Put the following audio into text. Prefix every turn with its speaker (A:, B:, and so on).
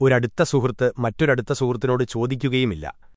A: ഒരടുത്ത സുഹൃത്ത് മറ്റൊരടുത്ത സുഹൃത്തിനോട് ചോദിക്കുകയുമില്ല